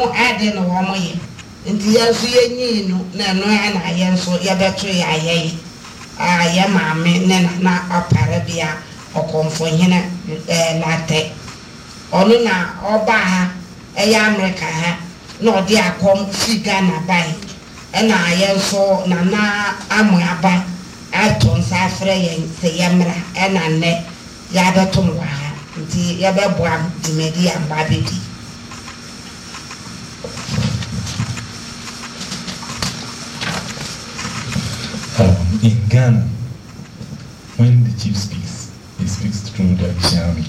ho ade na wɔn nti yɛn nso yɛnyii no na ɛno na yɛn nso yɛbɛto yɛ ayɛ yi. A yɛ maame ne nana ɔpare bi a ɔkɔmfohene ɛɛ latɛ ɔno na ɔbaa ha ɛyɛ amerika ha na ɔde akɔm fi ghana bae. Ɛna yɛn nso nana amoaba ato nsa afrɛ yɛn sɛ yɛmmra ɛna nnɛ yɛabɛtom wɔ ha. Nti yɛbɛboa dwumadi a mba bɛdi in Ghana, when the chief speaks, he speaks through the Chami.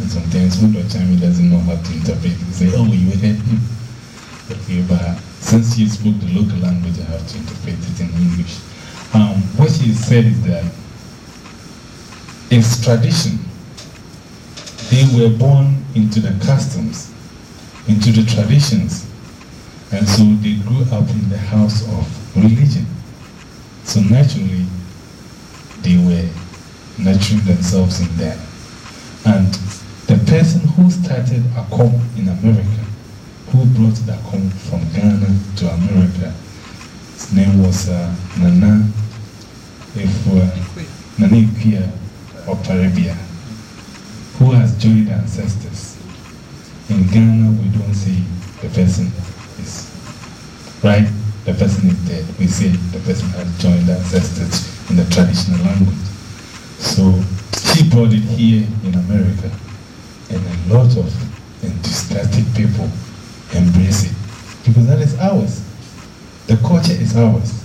And sometimes when the Chami doesn't know how to interpret, he say, oh, you heard him. Okay, but since you spoke the local language, I have to interpret it in English. Um, what she said is that it's tradition. They were born into the customs, into the traditions, and so they grew up in the house of religion. So naturally, they were nurturing themselves in there. And the person who started Akom in America, who brought the Akom from Ghana to America, his name was uh, Nana Efua, Nana Ikuya of Arabia, who has joined the ancestors. In Ghana, we don't say the person is right the person is dead. We say the person has joined the ancestors in the traditional language. So she brought it here in America, and a lot of enthusiastic people embrace it because that is ours. The culture is ours.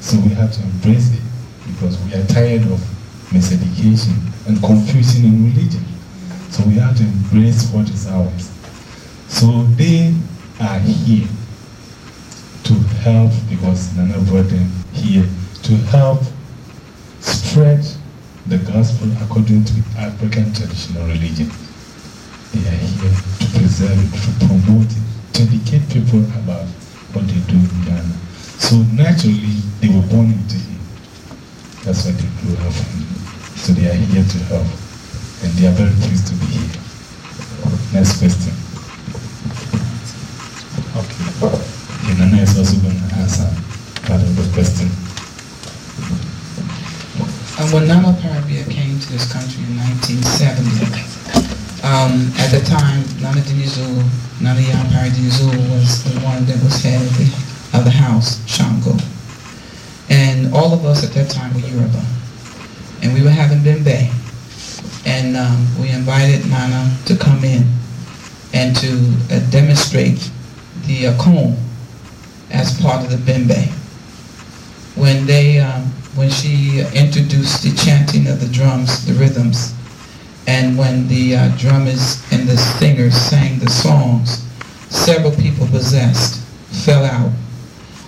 So we have to embrace it because we are tired of miseducation and confusion in religion. So we have to embrace what is ours. So they are here help, because Nana brought them here, to help spread the gospel according to African traditional religion. They are here to preserve it, to promote it, to educate people about what they do in Ghana. So naturally, they were born into it. That's what they grew up. So they are here to help. And they are very pleased to be here. Next question. Okay. And Nana is also going to answer of question. And when Nana Oparebea came to this country in 1970, um, at the time, Nana Dinizulu, Nana Yao Opare Dinizulu was the one that was head of the, of the house, Shango. And all of us at that time were Yoruba. And we were having Bembe. And um, we invited Nana to come in and to uh, demonstrate the uh, Akom as part of the Bembe. When they, um, when she introduced the chanting of the drums, the rhythms, and when the uh, drummers and the singers sang the songs, several people possessed fell out.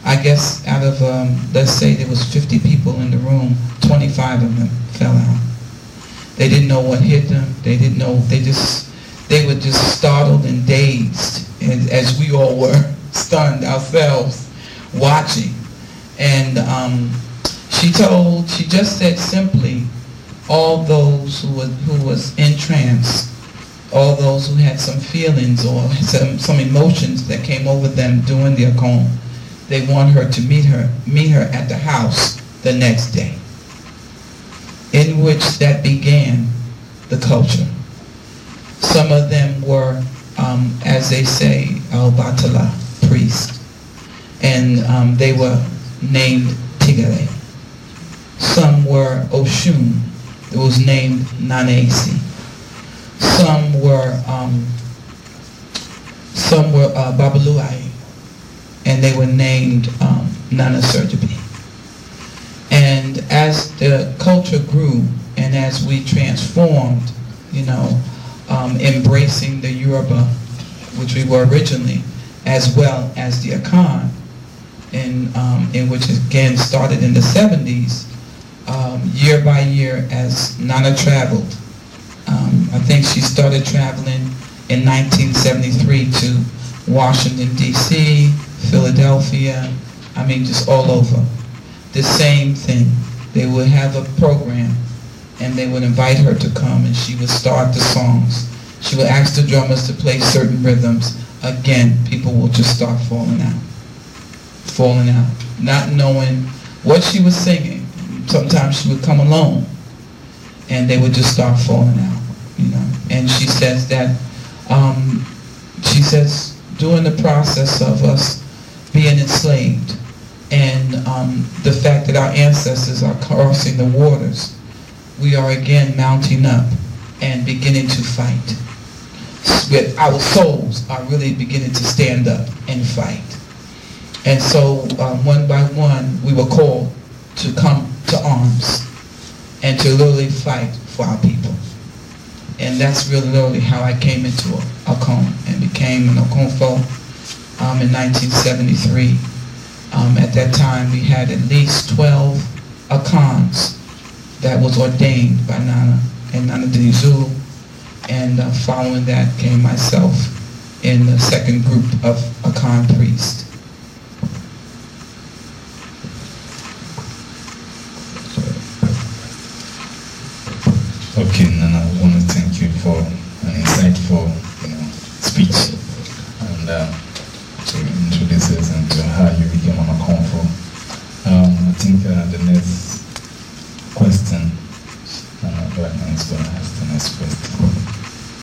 I guess out of, um, let's say there was 50 people in the room, 25 of them fell out. They didn't know what hit them. They didn't know, they just, they were just startled and dazed, and, as we all were, stunned ourselves, watching. And um, she told, she just said simply, all those who was, who was in trance, all those who had some feelings or some, some emotions that came over them during the Akom, they want her to meet her, meet her at the house the next day, in which that began the culture. Some of them were, um, as they say, Obatala, priest, and um, they were named Tigere. Some were Oshun, it was named Nanesi. Some were um, some were uh, Babaluai, and they were named um, Nana Surjabi. And as the culture grew and as we transformed, you know, um, embracing the Yoruba, which we were originally, as well as the Akan, in, um, in which again started in the 70s, um, year by year as Nana traveled. Um, I think she started traveling in 1973 to Washington, D.C., Philadelphia, I mean just all over. The same thing. They would have a program and they would invite her to come and she would start the songs. She would ask the drummers to play certain rhythms again, people will just start falling out. Falling out. Not knowing what she was singing. Sometimes she would come alone and they would just start falling out, you know. And she says that, um, she says, during the process of us being enslaved and um, the fact that our ancestors are crossing the waters, we are again mounting up and beginning to fight. With our souls are really beginning to stand up and fight. And so um, one by one, we were called to come to arms and to literally fight for our people. And that's really literally how I came into Akon and became an Okomfo um, in 1973. Um, at that time, we had at least 12 Akons that was ordained by Nana and Nana Dinizulu. And uh, following that came myself in the second group of Akan priests. Okay, Nana, I want to thank you for an insightful you know, speech and uh, to introduce us into how you became an Akomfo. Um, I think uh, the next question, uh, is going to ask the next question.